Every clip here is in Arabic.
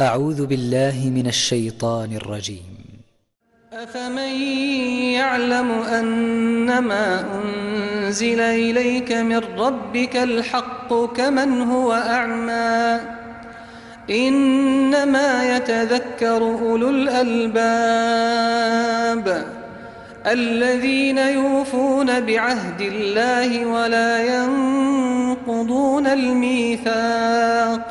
أعوذ بالله من الشيطان الرجيم. أفمن يعلم أنما أنزل إليك من ربك الحق كمن هو أعمى؟ إنما يتذكر أولو الألباب الذين يوفون بعهد الله ولا ينقضون الميثاق.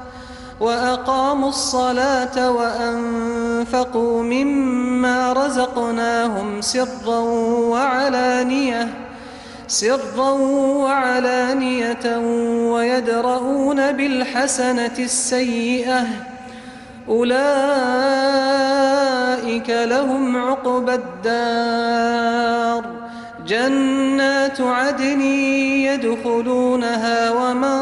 وأقاموا الصلاة وأنفقوا مما رزقناهم سرا وعلانية سرا وعلانية ويدرؤون بالحسنة السيئة. أولئك لهم عقبى الدار. جنات عدن يدخلونها ومن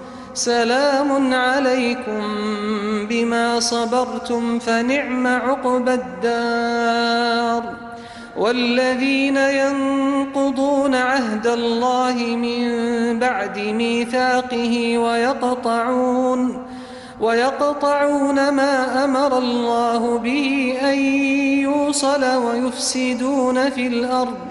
سلام عليكم بما صبرتم فنعم عقبى الدار. والذين ينقضون عهد الله من بعد ميثاقه ويقطعون ويقطعون ما أمر الله به أن يوصل ويفسدون في الأرض.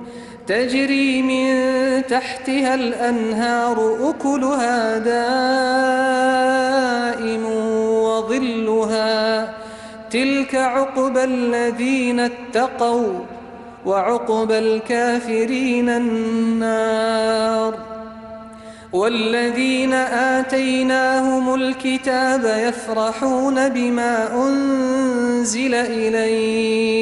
تجري من تحتها الأنهار أكلها دائم وظلها تلك عقبى الذين اتقوا وعقبى الكافرين النار والذين آتيناهم الكتاب يفرحون بما أنزل إليك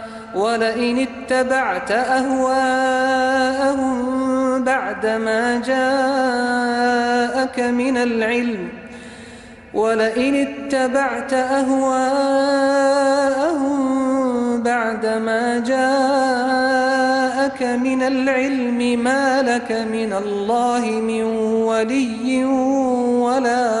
ولئن اتبعت أهواءهم بعدما جاءك من العلم ولئن اتبعت أهواءهم بعدما جاءك من العلم ما لك من الله من ولي ولا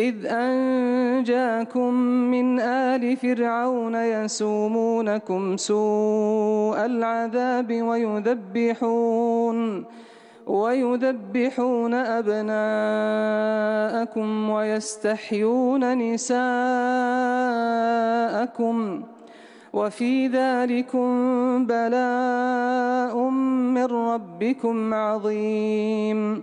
إذ أنجاكم من آل فرعون يسومونكم سوء العذاب ويذبحون ويذبحون أبناءكم ويستحيون نساءكم وفي ذلكم بلاء من ربكم عظيم.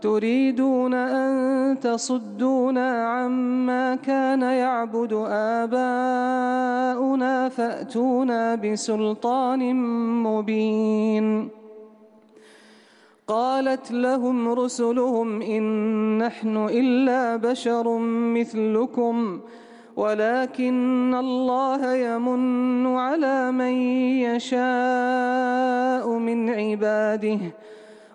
تريدون أن تصدونا عما كان يعبد آباؤنا فأتونا بسلطان مبين. قالت لهم رسلهم إن نحن إلا بشر مثلكم ولكن الله يمن على من يشاء من عباده.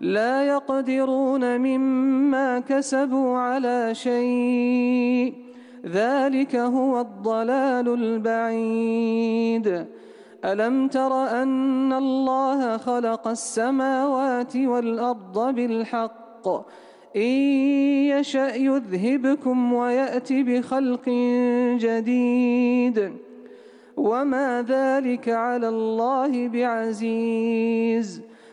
لا يقدرون مما كسبوا على شيء. ذلك هو الضلال البعيد. ألم تر أن الله خلق السماوات والأرض بالحق؟ إن يشأ يذهبكم ويأت بخلق جديد. وما ذلك على الله بعزيز.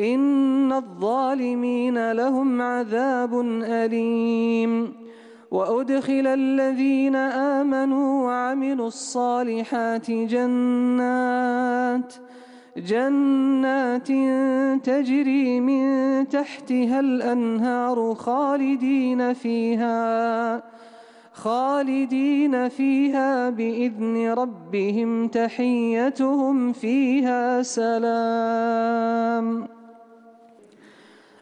إن الظالمين لهم عذاب أليم. وأدخل الذين آمنوا وعملوا الصالحات جنات جنات تجري من تحتها الأنهار خالدين فيها خالدين فيها بإذن ربهم تحيتهم فيها سلام.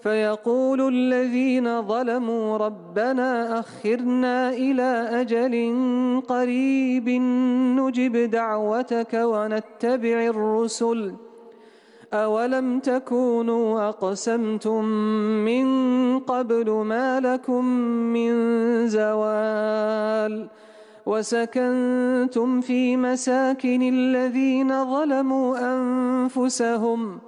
فيقول الذين ظلموا ربنا أخرنا إلى أجل قريب نجب دعوتك ونتبع الرسل. أولم تكونوا أقسمتم من قبل ما لكم من زوال وسكنتم في مساكن الذين ظلموا أنفسهم ۖ